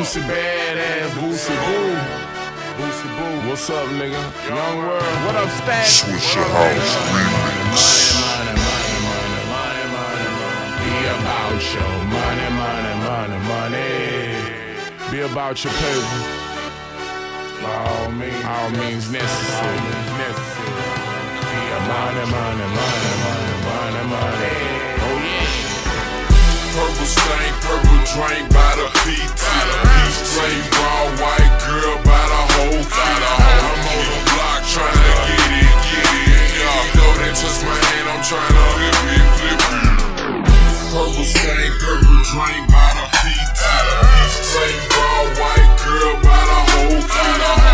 Boosie badass, Boosie Boo. Boosie Boo. What's up, nigga? Young World. What up, Stash? Swisher House Remix. Money, money, money, money, money, money. Be about your money, money, money, money. Be about your paper. By all means, all means necessary. necessary. Be about money, money, money, money, money, money. Oh yeah. Purple stain, purple drink by the PT. Purple stain, purple drink by the PT. Straight raw white girl by the whole feet.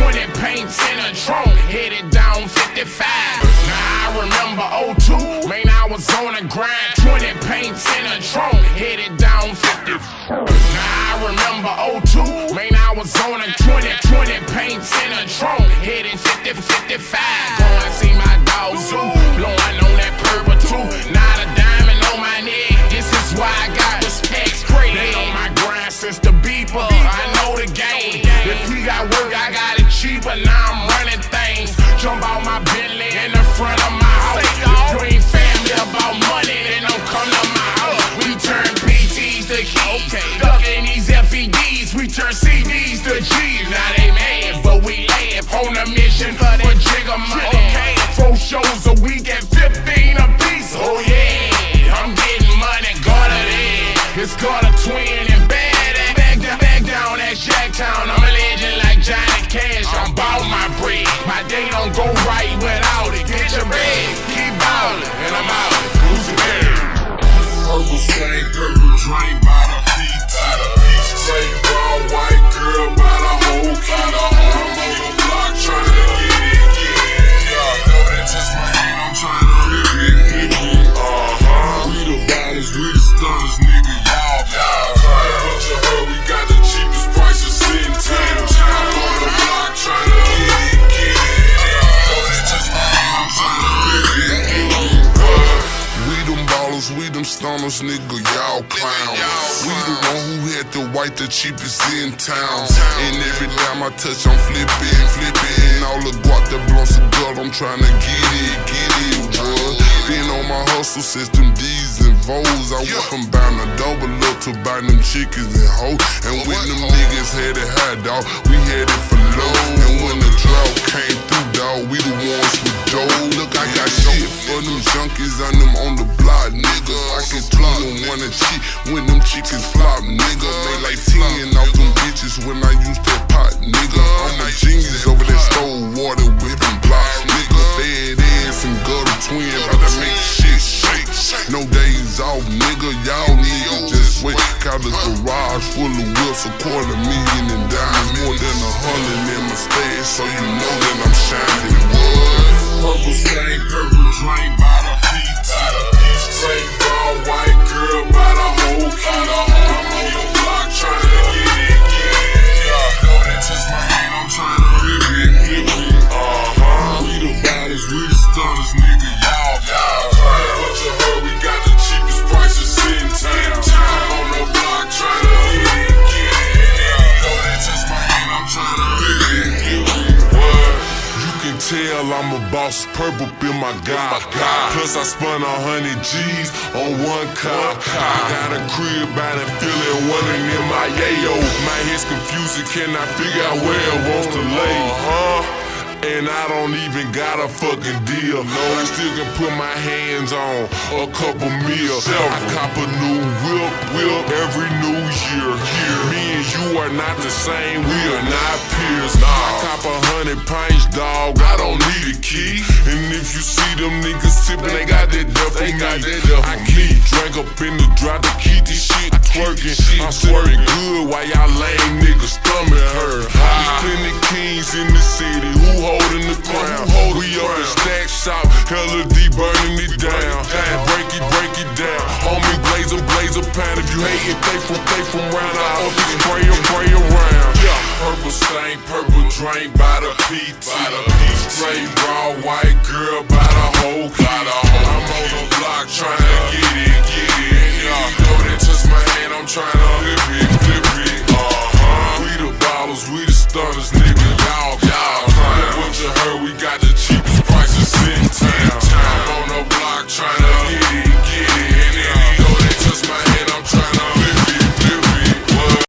20 paints in a trunk, headed down 55. Now I remember 02, man, I was on the grind, 20 paints in a trunk, headed down 55. Now I remember 02, man, I was on a 20, 20 paints in a trunk, headed 50, 55. CDs to G's. Now they mad, but we laugh on a mission for jigger money. Four shows a week at 15 a piece. Oh yeah, I'm getting money, got it in. It's got a twin and bad at back down, back down at Shacktown. I'm a legend like Johnny Cash. I'm bout my bread. My day don't go right without it. Get your bread, we them stunners, nigga, y'all clowns. We the one who had to white the cheapest in town. And every time I touch, I'm flipping, flipping. All the guap that blunts the gut, I'm trying to get it, get it, bro. Been on my hustle system, D's and V's. I went from buying a double up to buying them chickens and hoes. And when them niggas had it high, dog, we had it for low. And when the drought came through, dog, we the ones dough. Look, I got shit for them junkies and them on the block, nigga. I can 21 and cheat when them chickens flop, nigga. They like 10 off them bitches when I use that pot, nigga. I'm a genius over that stove water whipping blocks, nigga. Bad ass and gutter twin, about to make shit shake. No days off, nigga. Y'all niggas just wait. Got a garage full of whips, a quarter million in diamonds, more than a hundred in my stash, so you know that I'm shining. Purple stain, purple drink by tell I'm a boss, purple in my god. Plus I spun a hundred G's on one car. I got a crib out in Philly, one in my yayo. My head's confusing, cannot figure out where it wants to lay. Uh-huh. And I don't even got a fucking deal. No, I still can put my hands on a couple mil. I cop a new whip, whip every new year. year. You are not the same, we are not peers. Nah, I cop a hundred pints, dog. I don't need a key. And if you see them niggas tipping, they got that duff for me. I keep drink up in the drop to keep this shit twerking. I'm swerving good while y'all lame niggas stomach hurt. There's pound. If you hate it, they from, they from round. I hope you spray em, spray around. Purple stain, purple drain by the PT. By the Straight raw white girl by the whole. I'm